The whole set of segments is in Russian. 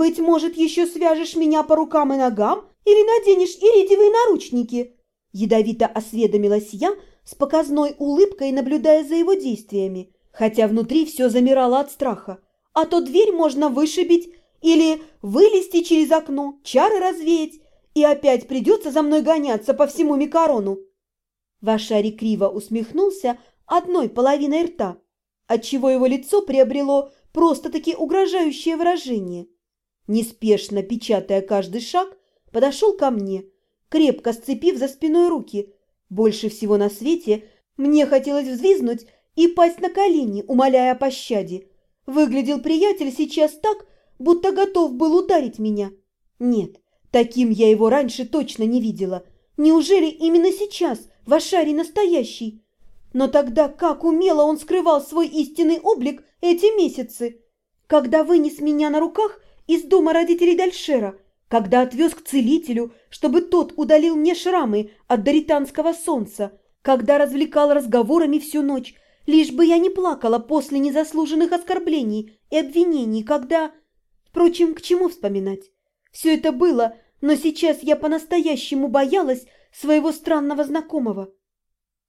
Быть может, еще свяжешь меня по рукам и ногам или наденешь иридиевые наручники?» Ядовито осведомилась я, с показной улыбкой наблюдая за его действиями, хотя внутри все замирало от страха. «А то дверь можно вышибить или вылезти через окно, чары развеять, и опять придется за мной гоняться по всему Микарону». Вашари криво усмехнулся одной половиной рта, отчего его лицо приобрело просто-таки угрожающее выражение. Неспешно печатая каждый шаг, подошел ко мне, крепко сцепив за спиной руки. Больше всего на свете мне хотелось взвизнуть и пасть на колени, умоляя о пощаде. Выглядел приятель сейчас так, будто готов был ударить меня. Нет, таким я его раньше точно не видела. Неужели именно сейчас Вашарий настоящий? Но тогда как умело он скрывал свой истинный облик эти месяцы? Когда вынес меня на руках из дома родителей Дальшера – когда отвез к целителю, чтобы тот удалил мне шрамы от даританского солнца, когда развлекал разговорами всю ночь, лишь бы я не плакала после незаслуженных оскорблений и обвинений, когда... Впрочем, к чему вспоминать? Все это было, но сейчас я по-настоящему боялась своего странного знакомого.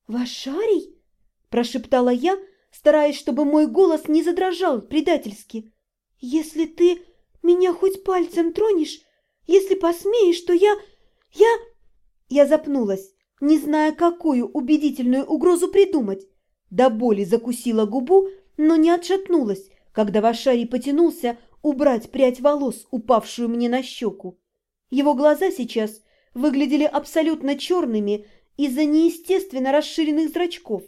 «Вашарий?» – прошептала я, стараясь, чтобы мой голос не задрожал предательски. «Если ты меня хоть пальцем тронешь, если посмеешь, то я... я...» Я запнулась, не зная, какую убедительную угрозу придумать. До боли закусила губу, но не отшатнулась, когда Вашарий потянулся убрать прядь волос, упавшую мне на щеку. Его глаза сейчас выглядели абсолютно черными из-за неестественно расширенных зрачков.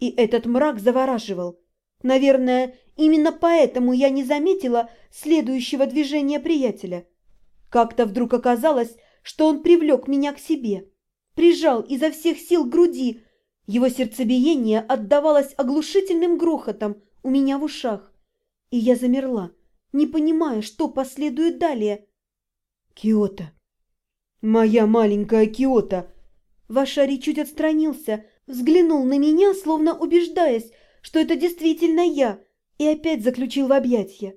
И этот мрак завораживал. Наверное, именно поэтому я не заметила следующего движения приятеля – как-то вдруг оказалось, что он привлек меня к себе, прижал изо всех сил груди. Его сердцебиение отдавалось оглушительным грохотом у меня в ушах. И я замерла, не понимая, что последует далее. «Киота! Моя маленькая Киота!» Вашари чуть отстранился, взглянул на меня, словно убеждаясь, что это действительно я, и опять заключил в объятья.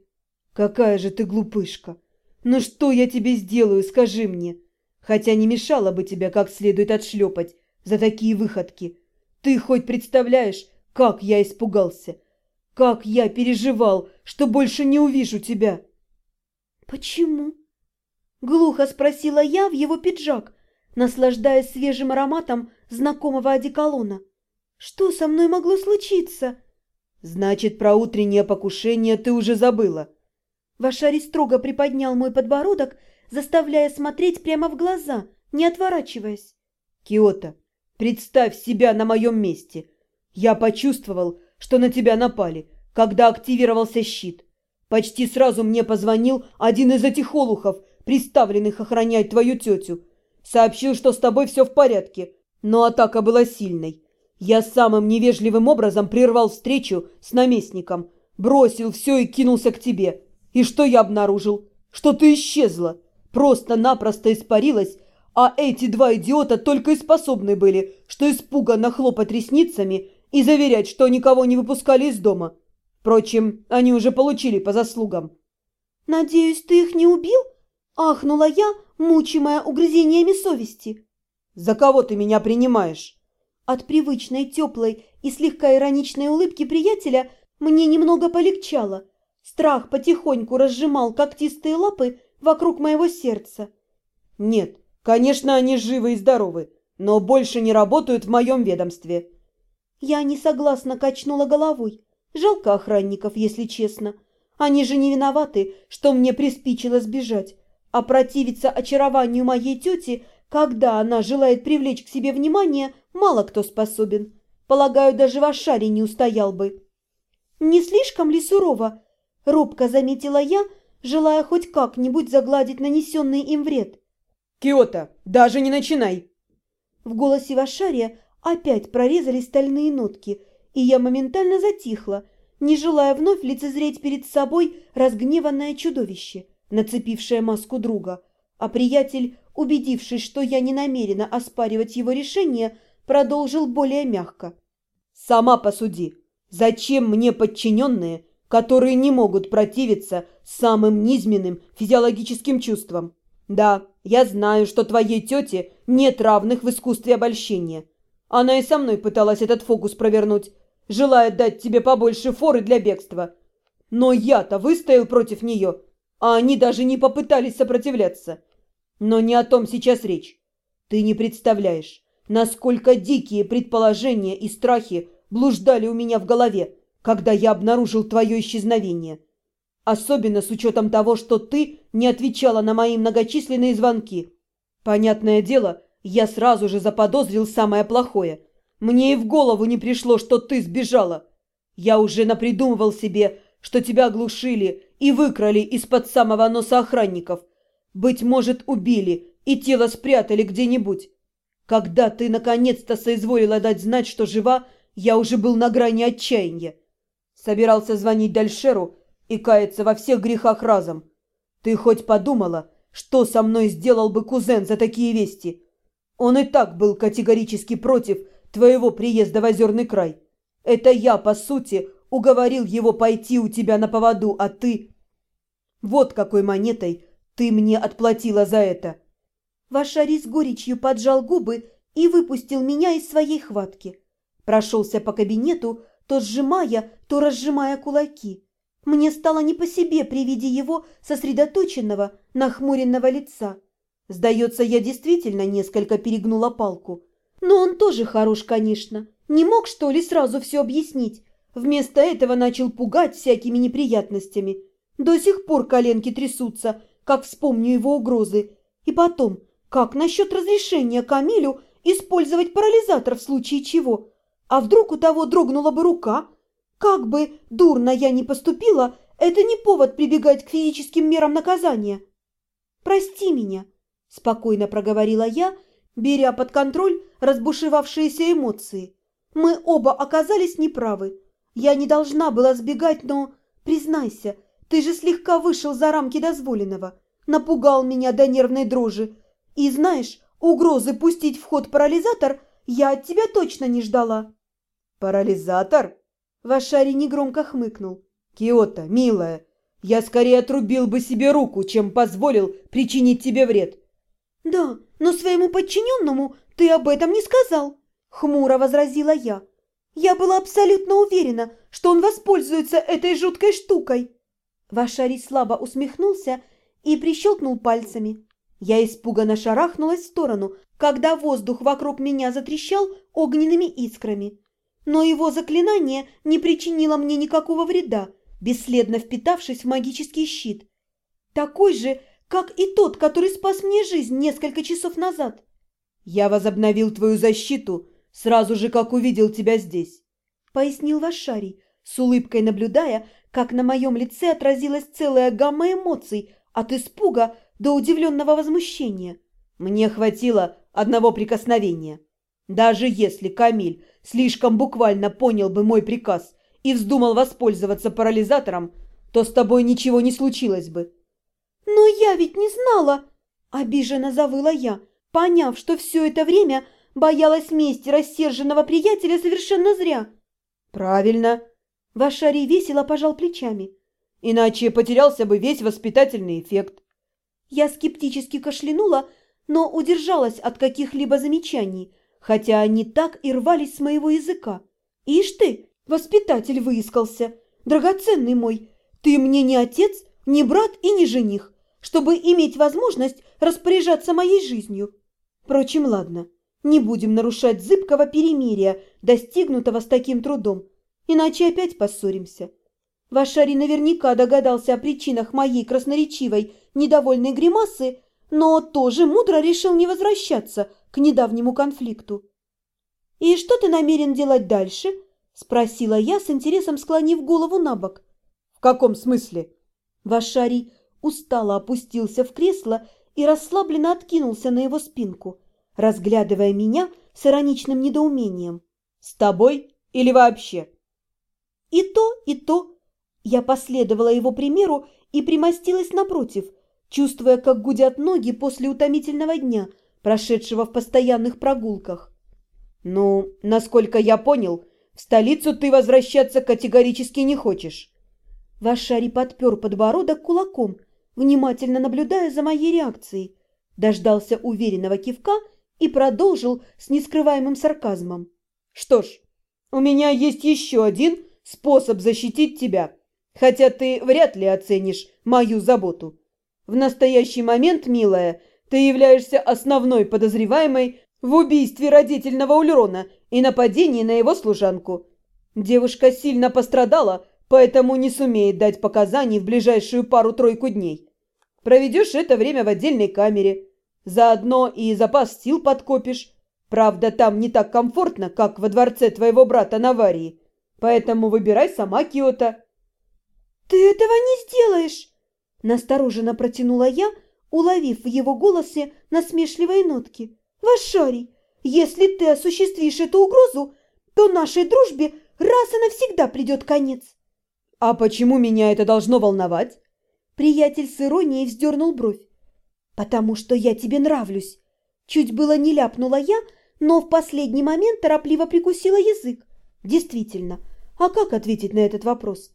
«Какая же ты глупышка! «Ну что я тебе сделаю, скажи мне? Хотя не мешало бы тебя как следует отшлепать за такие выходки. Ты хоть представляешь, как я испугался? Как я переживал, что больше не увижу тебя?» «Почему?» Глухо спросила я в его пиджак, наслаждаясь свежим ароматом знакомого одеколона. «Что со мной могло случиться?» «Значит, про утреннее покушение ты уже забыла?» Вашари строго приподнял мой подбородок, заставляя смотреть прямо в глаза, не отворачиваясь. «Киото, представь себя на моем месте. Я почувствовал, что на тебя напали, когда активировался щит. Почти сразу мне позвонил один из этих олухов, приставленных охранять твою тетю. Сообщил, что с тобой все в порядке, но атака была сильной. Я самым невежливым образом прервал встречу с наместником, бросил все и кинулся к тебе». И что я обнаружил? Что ты исчезла. Просто-напросто испарилась, а эти два идиота только и способны были, что испуганно хлопать ресницами и заверять, что никого не выпускали из дома. Впрочем, они уже получили по заслугам. «Надеюсь, ты их не убил?» – ахнула я, мучимая угрызениями совести. «За кого ты меня принимаешь?» От привычной теплой и слегка ироничной улыбки приятеля мне немного полегчало – Страх потихоньку разжимал когтистые лапы вокруг моего сердца. «Нет, конечно, они живы и здоровы, но больше не работают в моем ведомстве». Я не согласно качнула головой. Жалко охранников, если честно. Они же не виноваты, что мне приспичило сбежать. А противиться очарованию моей тети, когда она желает привлечь к себе внимание, мало кто способен. Полагаю, даже Вашари не устоял бы. Не слишком ли сурово Робко заметила я, желая хоть как-нибудь загладить нанесенный им вред. «Киото, даже не начинай!» В голосе Вашария опять прорезались стальные нотки, и я моментально затихла, не желая вновь лицезреть перед собой разгневанное чудовище, нацепившее маску друга. А приятель, убедившись, что я не намерена оспаривать его решение, продолжил более мягко. «Сама посуди, зачем мне подчиненные, которые не могут противиться самым низменным физиологическим чувствам. Да, я знаю, что твоей тете нет равных в искусстве обольщения. Она и со мной пыталась этот фокус провернуть, желая дать тебе побольше форы для бегства. Но я-то выстоял против нее, а они даже не попытались сопротивляться. Но не о том сейчас речь. Ты не представляешь, насколько дикие предположения и страхи блуждали у меня в голове, когда я обнаружил твое исчезновение. Особенно с учетом того, что ты не отвечала на мои многочисленные звонки. Понятное дело, я сразу же заподозрил самое плохое. Мне и в голову не пришло, что ты сбежала. Я уже напридумывал себе, что тебя глушили и выкрали из-под самого носа охранников. Быть может, убили и тело спрятали где-нибудь. Когда ты наконец-то соизволила дать знать, что жива, я уже был на грани отчаяния. Собирался звонить Дальшеру и каяться во всех грехах разом. Ты хоть подумала, что со мной сделал бы кузен за такие вести? Он и так был категорически против твоего приезда в Озерный край. Это я, по сути, уговорил его пойти у тебя на поводу, а ты... Вот какой монетой ты мне отплатила за это. Вашари с горечью поджал губы и выпустил меня из своей хватки. Прошелся по кабинету, то сжимая, то разжимая кулаки. Мне стало не по себе при виде его сосредоточенного, нахмуренного лица. Сдается, я действительно несколько перегнула палку. Но он тоже хорош, конечно. Не мог, что ли, сразу все объяснить? Вместо этого начал пугать всякими неприятностями. До сих пор коленки трясутся, как вспомню его угрозы. И потом, как насчет разрешения Камилю использовать парализатор в случае чего? А вдруг у того дрогнула бы рука? Как бы дурно я ни поступила, это не повод прибегать к физическим мерам наказания. «Прости меня», – спокойно проговорила я, беря под контроль разбушевавшиеся эмоции. «Мы оба оказались неправы. Я не должна была сбегать, но, признайся, ты же слегка вышел за рамки дозволенного, напугал меня до нервной дрожи. И знаешь, угрозы пустить в ход парализатор я от тебя точно не ждала». «Парализатор?» Вашари негромко хмыкнул. «Киота, милая, я скорее отрубил бы себе руку, чем позволил причинить тебе вред». «Да, но своему подчиненному ты об этом не сказал», — хмуро возразила я. «Я была абсолютно уверена, что он воспользуется этой жуткой штукой». Вашари слабо усмехнулся и прищелкнул пальцами. Я испуганно шарахнулась в сторону, когда воздух вокруг меня затрещал огненными искрами но его заклинание не причинило мне никакого вреда, бесследно впитавшись в магический щит. Такой же, как и тот, который спас мне жизнь несколько часов назад. «Я возобновил твою защиту сразу же, как увидел тебя здесь», — пояснил Вашарий, с улыбкой наблюдая, как на моем лице отразилась целая гамма эмоций от испуга до удивленного возмущения. «Мне хватило одного прикосновения. Даже если Камиль слишком буквально понял бы мой приказ и вздумал воспользоваться парализатором, то с тобой ничего не случилось бы. «Но я ведь не знала!» – обиженно завыла я, поняв, что все это время боялась мести рассерженного приятеля совершенно зря. «Правильно!» – Вашарий весело пожал плечами. «Иначе потерялся бы весь воспитательный эффект». Я скептически кашлянула, но удержалась от каких-либо замечаний – хотя они так и рвались с моего языка. Ишь ты, воспитатель выискался, драгоценный мой, ты мне не отец, не брат и не жених, чтобы иметь возможность распоряжаться моей жизнью. Впрочем, ладно, не будем нарушать зыбкого перемирия, достигнутого с таким трудом, иначе опять поссоримся. Вашари наверняка догадался о причинах моей красноречивой, недовольной гримасы, но тоже мудро решил не возвращаться к недавнему конфликту. «И что ты намерен делать дальше?» – спросила я, с интересом склонив голову на бок. «В каком смысле?» Вашарий устало опустился в кресло и расслабленно откинулся на его спинку, разглядывая меня с ироничным недоумением. «С тобой или вообще?» «И то, и то». Я последовала его примеру и примостилась напротив, чувствуя, как гудят ноги после утомительного дня – прошедшего в постоянных прогулках. «Ну, насколько я понял, в столицу ты возвращаться категорически не хочешь». Вашари подпер подбородок кулаком, внимательно наблюдая за моей реакцией. Дождался уверенного кивка и продолжил с нескрываемым сарказмом. «Что ж, у меня есть еще один способ защитить тебя, хотя ты вряд ли оценишь мою заботу. В настоящий момент, милая, ты являешься основной подозреваемой в убийстве родительного Ульрона и нападении на его служанку. Девушка сильно пострадала, поэтому не сумеет дать показаний в ближайшую пару-тройку дней. Проведешь это время в отдельной камере. Заодно и запас сил подкопишь. Правда, там не так комфортно, как во дворце твоего брата Наварии. Поэтому выбирай сама Киота. «Ты этого не сделаешь!» Настороженно протянула я, уловив в его голосе насмешливые нотки. «Вашарий, если ты осуществишь эту угрозу, то нашей дружбе раз и навсегда придет конец». «А почему меня это должно волновать?» Приятель с иронией вздернул бровь. «Потому что я тебе нравлюсь». Чуть было не ляпнула я, но в последний момент торопливо прикусила язык. Действительно, а как ответить на этот вопрос?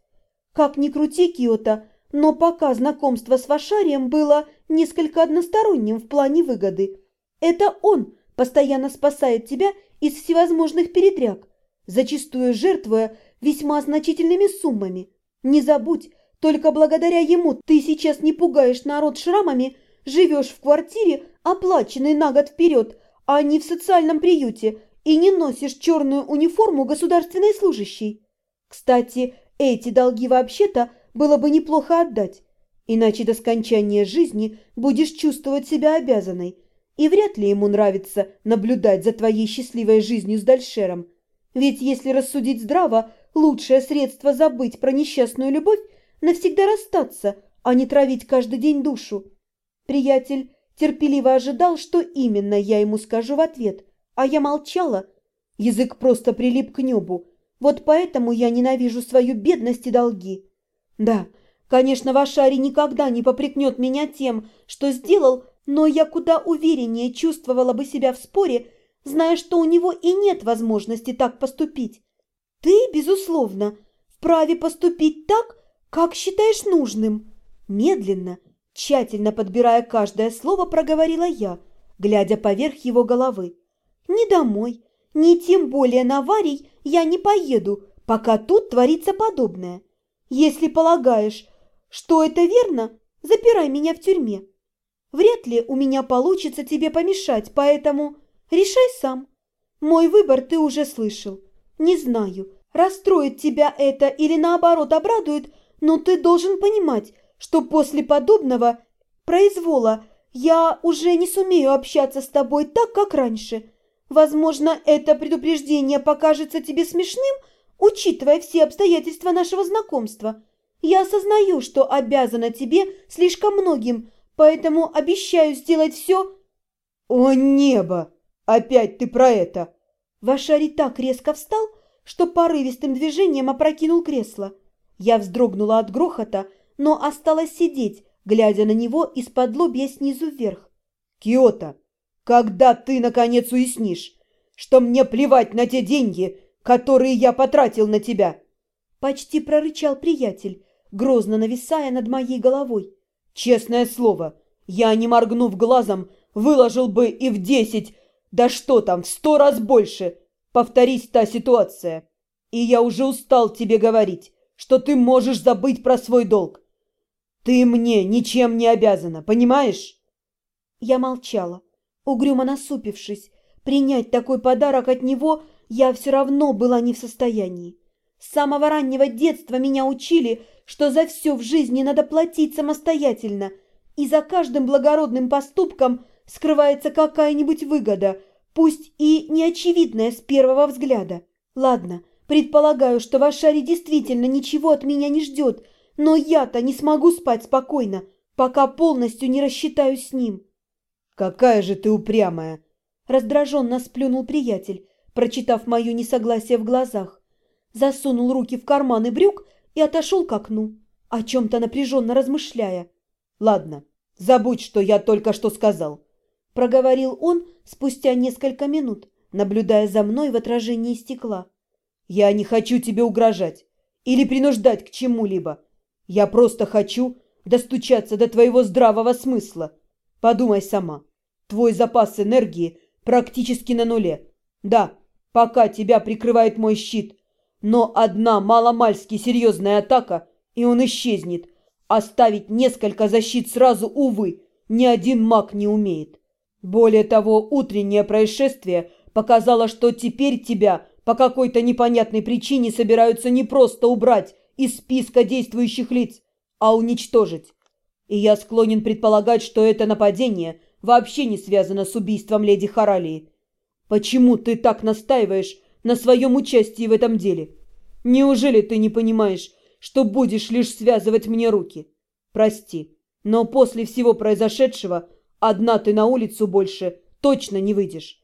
Как ни крути, Киота, но пока знакомство с Вашарием было несколько односторонним в плане выгоды. Это он постоянно спасает тебя из всевозможных передряг, зачастую жертвуя весьма значительными суммами. Не забудь, только благодаря ему ты сейчас не пугаешь народ шрамами, живешь в квартире, оплаченной на год вперед, а не в социальном приюте, и не носишь черную униформу государственной служащей. Кстати, эти долги вообще-то было бы неплохо отдать, иначе до скончания жизни будешь чувствовать себя обязанной, и вряд ли ему нравится наблюдать за твоей счастливой жизнью с Дальшером. Ведь если рассудить здраво, лучшее средство забыть про несчастную любовь – навсегда расстаться, а не травить каждый день душу. Приятель терпеливо ожидал, что именно я ему скажу в ответ, а я молчала. Язык просто прилип к небу. Вот поэтому я ненавижу свою бедность и долги. Да, конечно, Вашари никогда не попрекнет меня тем, что сделал, но я куда увереннее чувствовала бы себя в споре, зная, что у него и нет возможности так поступить. Ты, безусловно, вправе поступить так, как считаешь нужным. Медленно, тщательно подбирая каждое слово, проговорила я, глядя поверх его головы. Ни домой, ни тем более на Варий я не поеду, пока тут творится подобное. Если полагаешь, что это верно, запирай меня в тюрьме. Вряд ли у меня получится тебе помешать, поэтому решай сам. Мой выбор ты уже слышал. Не знаю, расстроит тебя это или наоборот обрадует, но ты должен понимать, что после подобного произвола я уже не сумею общаться с тобой так, как раньше. Возможно, это предупреждение покажется тебе смешным, учитывая все обстоятельства нашего знакомства. Я осознаю, что обязана тебе слишком многим, поэтому обещаю сделать все...» «О, небо! Опять ты про это!» Вашари так резко встал, что порывистым движением опрокинул кресло. Я вздрогнула от грохота, но осталась сидеть, глядя на него из-под лобья снизу вверх. «Киота, когда ты, наконец, уяснишь, что мне плевать на те деньги, которые я потратил на тебя!» Почти прорычал приятель, грозно нависая над моей головой. «Честное слово, я, не моргнув глазом, выложил бы и в десять, да что там, в сто раз больше, повторись та ситуация. И я уже устал тебе говорить, что ты можешь забыть про свой долг. Ты мне ничем не обязана, понимаешь?» Я молчала, угрюмо насупившись. Принять такой подарок от него я все равно была не в состоянии. С самого раннего детства меня учили, что за все в жизни надо платить самостоятельно, и за каждым благородным поступком скрывается какая-нибудь выгода, пусть и неочевидная с первого взгляда. Ладно, предполагаю, что Вашари действительно ничего от меня не ждет, но я-то не смогу спать спокойно, пока полностью не рассчитаюсь с ним. «Какая же ты упрямая!» Раздраженно сплюнул приятель, прочитав мое несогласие в глазах. Засунул руки в карманы брюк и отошел к окну, о чем-то напряженно размышляя. «Ладно, забудь, что я только что сказал», — проговорил он спустя несколько минут, наблюдая за мной в отражении стекла. «Я не хочу тебе угрожать или принуждать к чему-либо. Я просто хочу достучаться до твоего здравого смысла. Подумай сама. Твой запас энергии практически на нуле. Да, пока тебя прикрывает мой щит, но одна маломальски серьезная атака, и он исчезнет. Оставить несколько защит сразу, увы, ни один маг не умеет. Более того, утреннее происшествие показало, что теперь тебя по какой-то непонятной причине собираются не просто убрать из списка действующих лиц, а уничтожить. И я склонен предполагать, что это нападение вообще не связано с убийством леди Харалии. Почему ты так настаиваешь на своем участии в этом деле? Неужели ты не понимаешь, что будешь лишь связывать мне руки? Прости, но после всего произошедшего одна ты на улицу больше точно не выйдешь.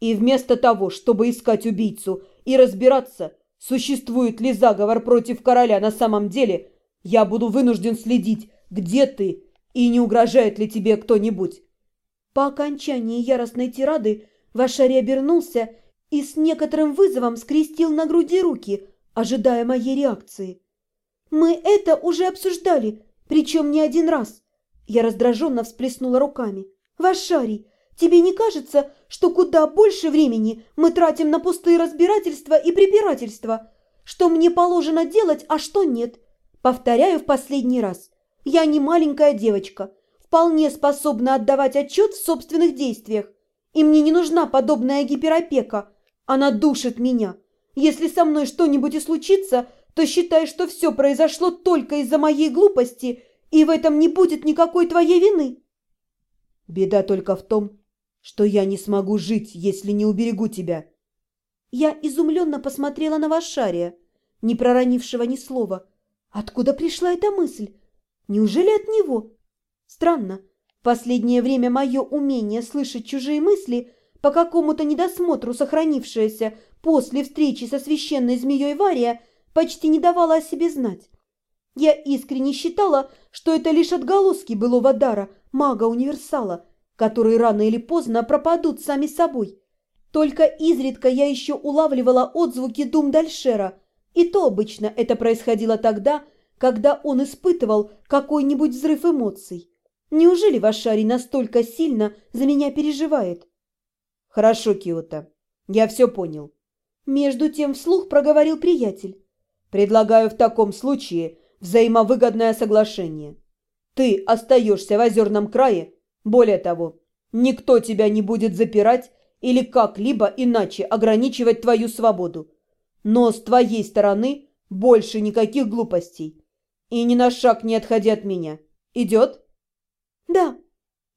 И вместо того, чтобы искать убийцу и разбираться, существует ли заговор против короля на самом деле, я буду вынужден следить, где ты и не угрожает ли тебе кто-нибудь. По окончании яростной тирады Вашари обернулся и с некоторым вызовом скрестил на груди руки, ожидая моей реакции. «Мы это уже обсуждали, причем не один раз». Я раздраженно всплеснула руками. «Вашарий, тебе не кажется, что куда больше времени мы тратим на пустые разбирательства и препирательства? Что мне положено делать, а что нет? Повторяю в последний раз. Я не маленькая девочка, вполне способна отдавать отчет в собственных действиях. И мне не нужна подобная гиперопека. Она душит меня. Если со мной что-нибудь и случится, то считай, что все произошло только из-за моей глупости, и в этом не будет никакой твоей вины. Беда только в том, что я не смогу жить, если не уберегу тебя. Я изумленно посмотрела на Вашария, не проронившего ни слова. Откуда пришла эта мысль? Неужели от него? Странно. Последнее время мое умение слышать чужие мысли по какому-то недосмотру сохранившееся после встречи со священной змеей Вария почти не давало о себе знать. Я искренне считала, что это лишь отголоски былого дара мага-универсала, которые рано или поздно пропадут сами собой. Только изредка я еще улавливала отзвуки дум Дальшера, и то обычно это происходило тогда, когда он испытывал какой-нибудь взрыв эмоций. Неужели Вашарий настолько сильно за меня переживает? Хорошо, Киота, я все понял. Между тем вслух проговорил приятель. Предлагаю в таком случае взаимовыгодное соглашение. Ты остаешься в озерном крае, более того, никто тебя не будет запирать или как-либо иначе ограничивать твою свободу. Но с твоей стороны больше никаких глупостей. И ни на шаг не отходи от меня. Идет? Да.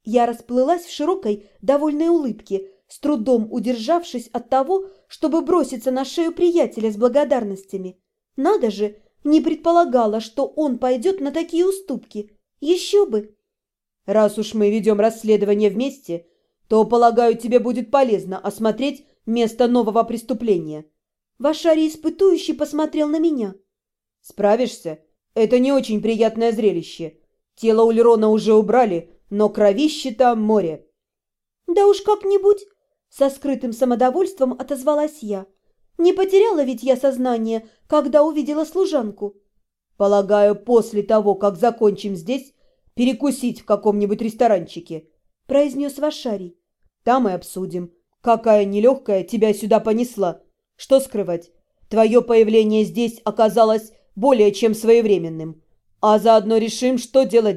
Я расплылась в широкой, довольной улыбке, с трудом удержавшись от того, чтобы броситься на шею приятеля с благодарностями. Надо же, не предполагала, что он пойдет на такие уступки. Еще бы! Раз уж мы ведем расследование вместе, то, полагаю, тебе будет полезно осмотреть место нового преступления. Вашари испытующий посмотрел на меня. Справишься? Это не очень приятное зрелище. Тело Ульрона уже убрали, но кровище там море. Да уж как-нибудь, со скрытым самодовольством отозвалась я. Не потеряла ведь я сознание, когда увидела служанку. Полагаю, после того, как закончим здесь, перекусить в каком-нибудь ресторанчике, произнес Вашарий. Там и обсудим, какая нелегкая тебя сюда понесла. Что скрывать? Твое появление здесь оказалось более чем своевременным. А заодно решим, что делать